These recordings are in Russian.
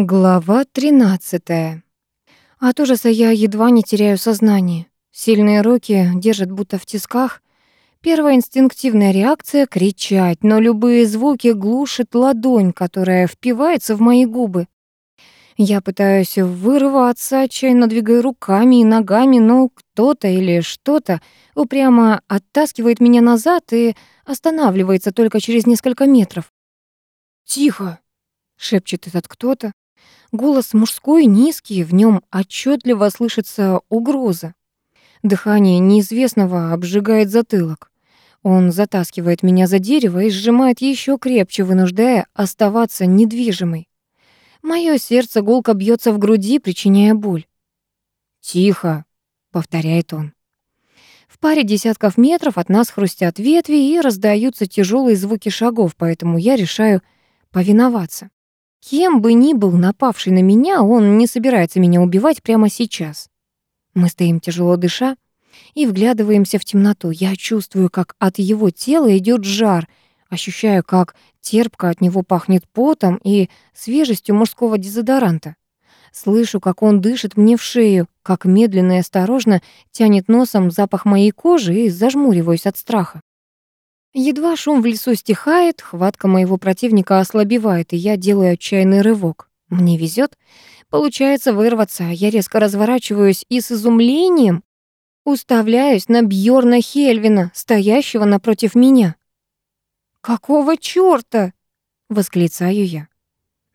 Глава 13. От ужаса я едва не теряю сознание. Сильные руки держат будто в тисках. Первая инстинктивная реакция — кричать, но любые звуки глушит ладонь, которая впивается в мои губы. Я пытаюсь вырваться, отчаянно двигая руками и ногами, но кто-то или что-то упрямо оттаскивает меня назад и останавливается только через несколько метров. «Тихо!» — шепчет этот кто-то. Голос мужской, низкий, в нем отчетливо слышится угроза. Дыхание неизвестного обжигает затылок. Он затаскивает меня за дерево и сжимает еще крепче, вынуждая оставаться недвижимой. Моё сердце гулко бьется в груди, причиняя боль. «Тихо», — повторяет он. В паре десятков метров от нас хрустят ветви и раздаются тяжелые звуки шагов, поэтому я решаю повиноваться. Кем бы ни был напавший на меня, он не собирается меня убивать прямо сейчас. Мы стоим тяжело дыша и вглядываемся в темноту. Я чувствую, как от его тела идет жар, ощущаю, как терпко от него пахнет потом и свежестью мужского дезодоранта. Слышу, как он дышит мне в шею, как медленно и осторожно тянет носом запах моей кожи и зажмуриваюсь от страха. Едва шум в лесу стихает, хватка моего противника ослабевает, и я делаю отчаянный рывок. Мне везет, Получается вырваться, я резко разворачиваюсь и с изумлением уставляюсь на Бьорна Хельвина, стоящего напротив меня. «Какого чёрта?» — восклицаю я.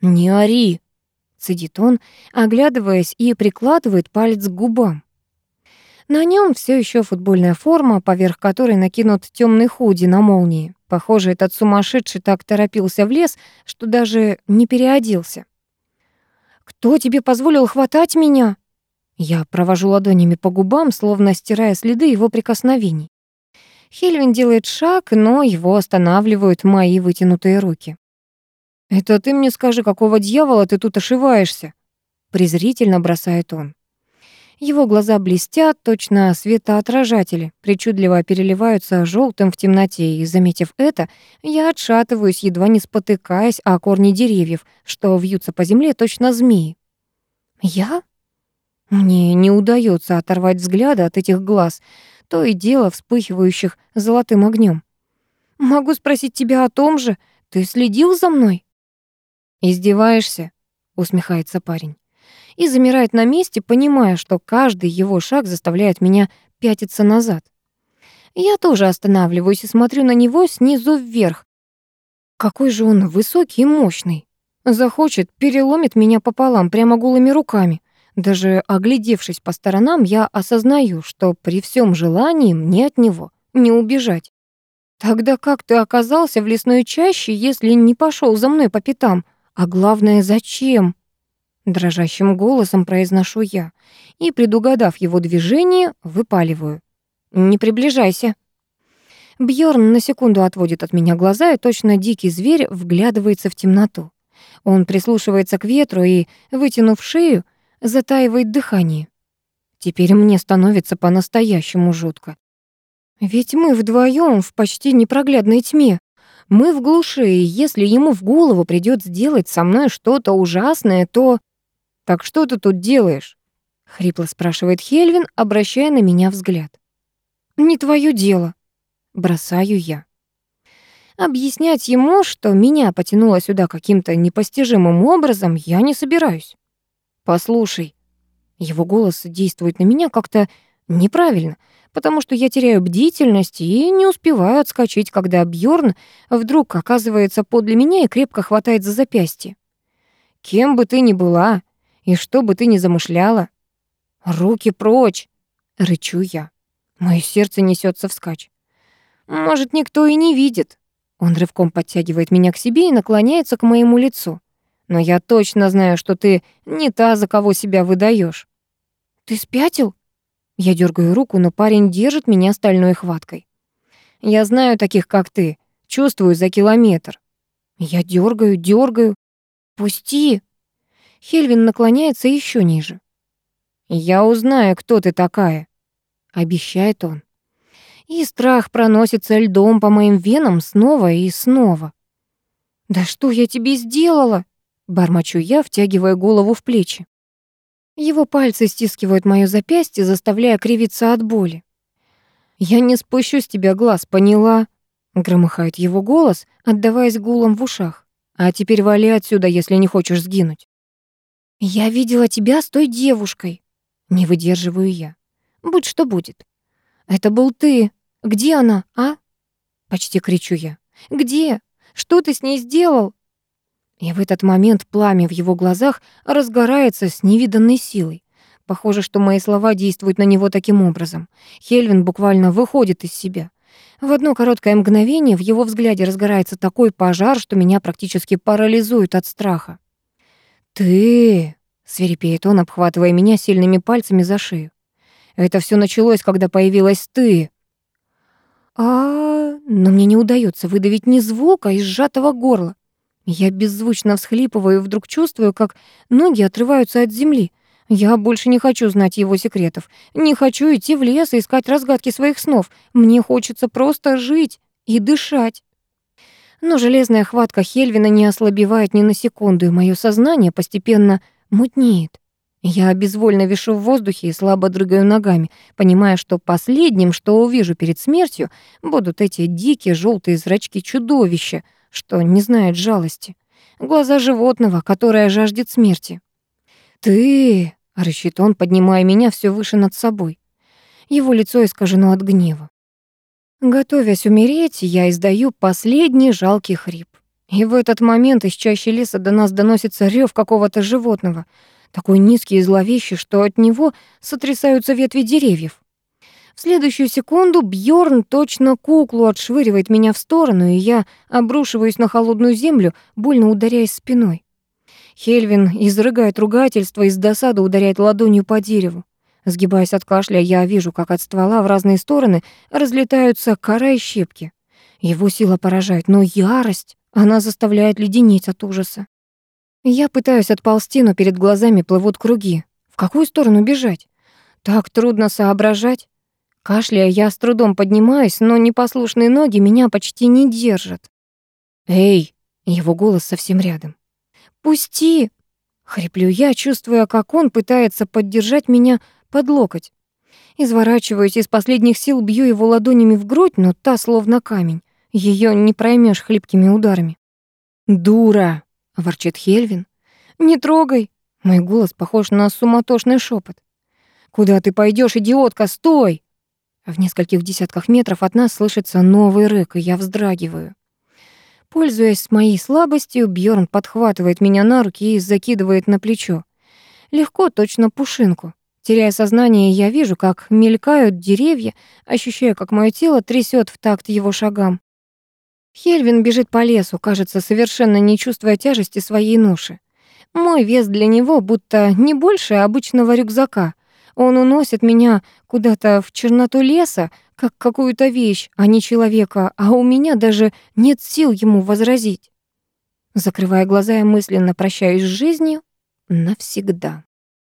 «Не ори!» — цедит он, оглядываясь и прикладывает палец к губам. На нем все еще футбольная форма, поверх которой накинут темный худи на молнии. Похоже, этот сумасшедший так торопился в лес, что даже не переоделся. «Кто тебе позволил хватать меня?» Я провожу ладонями по губам, словно стирая следы его прикосновений. Хельвин делает шаг, но его останавливают мои вытянутые руки. «Это ты мне скажи, какого дьявола ты тут ошиваешься?» презрительно бросает он. Его глаза блестят, точно светоотражатели, причудливо переливаются желтым в темноте, и, заметив это, я отшатываюсь, едва не спотыкаясь о корни деревьев, что вьются по земле точно змеи. «Я?» Мне не удается оторвать взгляда от этих глаз, то и дело вспыхивающих золотым огнем. «Могу спросить тебя о том же? Ты следил за мной?» «Издеваешься?» — усмехается парень и замирает на месте, понимая, что каждый его шаг заставляет меня пятиться назад. Я тоже останавливаюсь и смотрю на него снизу вверх. Какой же он высокий и мощный. Захочет, переломит меня пополам прямо голыми руками. Даже оглядевшись по сторонам, я осознаю, что при всем желании мне от него не убежать. Тогда как ты оказался в лесной чаще, если не пошел за мной по пятам? А главное, зачем? Дрожащим голосом произношу я и, предугадав его движение, выпаливаю. «Не приближайся». Бьорн на секунду отводит от меня глаза, и точно дикий зверь вглядывается в темноту. Он прислушивается к ветру и, вытянув шею, затаивает дыхание. Теперь мне становится по-настоящему жутко. Ведь мы вдвоем в почти непроглядной тьме. Мы в глуши, и если ему в голову придёт сделать со мной что-то ужасное, то... «Так что ты тут делаешь?» — хрипло спрашивает Хельвин, обращая на меня взгляд. «Не твое дело», — бросаю я. Объяснять ему, что меня потянуло сюда каким-то непостижимым образом, я не собираюсь. «Послушай». Его голос действует на меня как-то неправильно, потому что я теряю бдительность и не успеваю отскочить, когда Бьорн вдруг оказывается подле меня и крепко хватает за запястье. «Кем бы ты ни была, и что бы ты ни замышляла, руки прочь, рычу я. Моё сердце несется вскачь. Может, никто и не видит. Он рывком подтягивает меня к себе и наклоняется к моему лицу. Но я точно знаю, что ты не та, за кого себя выдаешь. Ты спятил? Я дергаю руку, но парень держит меня стальной хваткой. Я знаю таких, как ты, чувствую за километр. Я дергаю, дергаю. Пусти, Хельвин наклоняется еще ниже. «Я узнаю, кто ты такая», — обещает он. И страх проносится льдом по моим венам снова и снова. «Да что я тебе сделала?» Бормочу я, втягивая голову в плечи. Его пальцы стискивают моё запястье, заставляя кривиться от боли. «Я не спущу с тебя глаз, поняла?» Громыхает его голос, отдаваясь гулом в ушах. «А теперь вали отсюда, если не хочешь сгинуть». «Я видела тебя с той девушкой». Не выдерживаю я. «Будь что будет». «Это был ты. Где она, а?» Почти кричу я. «Где? Что ты с ней сделал?» И в этот момент пламя в его глазах разгорается с невиданной силой. Похоже, что мои слова действуют на него таким образом. Хельвин буквально выходит из себя. В одно короткое мгновение в его взгляде разгорается такой пожар, что меня практически парализует от страха. «Ты...» — свирепеет он, обхватывая меня сильными пальцами за шею. «Это все началось, когда появилась ты». А, но мне не удается выдавить ни звука из сжатого горла. Я беззвучно всхлипываю и вдруг чувствую, как ноги отрываются от земли. Я больше не хочу знать его секретов. Не хочу идти в лес и искать разгадки своих снов. Мне хочется просто жить и дышать. Но железная хватка Хельвина не ослабевает ни на секунду, и моё сознание постепенно мутнеет. Я безвольно вишу в воздухе и слабо дрыгаю ногами, понимая, что последним, что увижу перед смертью, будут эти дикие желтые зрачки чудовища, что не знает жалости. Глаза животного, которое жаждет смерти. «Ты!» — рычит он, поднимая меня все выше над собой. Его лицо искажено от гнева. Готовясь умереть, я издаю последний жалкий хрип. И в этот момент из чащи леса до нас доносится рев какого-то животного — такой низкий и зловещий, что от него сотрясаются ветви деревьев. В следующую секунду Бьорн точно куклу отшвыривает меня в сторону, и я обрушиваюсь на холодную землю, больно ударяясь спиной. Хельвин изрыгает ругательство и с досады ударяет ладонью по дереву. Сгибаясь от кашля, я вижу, как от ствола в разные стороны разлетаются кора и щепки. Его сила поражает, но ярость, она заставляет леденеть от ужаса. Я пытаюсь отползти, но перед глазами плывут круги. В какую сторону бежать? Так трудно соображать. Кашляя, я с трудом поднимаюсь, но непослушные ноги меня почти не держат. «Эй!» — его голос совсем рядом. «Пусти!» — хриплю я, чувствуя, как он пытается поддержать меня под локоть. Изворачиваюсь, из последних сил бью его ладонями в грудь, но та словно камень. Ее не проймешь хлипкими ударами. «Дура!» — ворчит Хельвин. «Не трогай!» Мой голос похож на суматошный шепот. «Куда ты пойдешь, идиотка? Стой!» В нескольких десятках метров от нас слышится новый рык, и я вздрагиваю. Пользуясь моей слабостью, Бьорн подхватывает меня на руки и закидывает на плечо. Легко, точно пушинку. Теряя сознание, я вижу, как мелькают деревья, ощущая, как мое тело трясет в такт его шагам. Хельвин бежит по лесу, кажется, совершенно не чувствуя тяжести своей ноши. Мой вес для него будто не больше обычного рюкзака. Он уносит меня куда-то в черноту леса, как какую-то вещь, а не человека, а у меня даже нет сил ему возразить. Закрывая глаза, я мысленно прощаюсь с жизнью навсегда.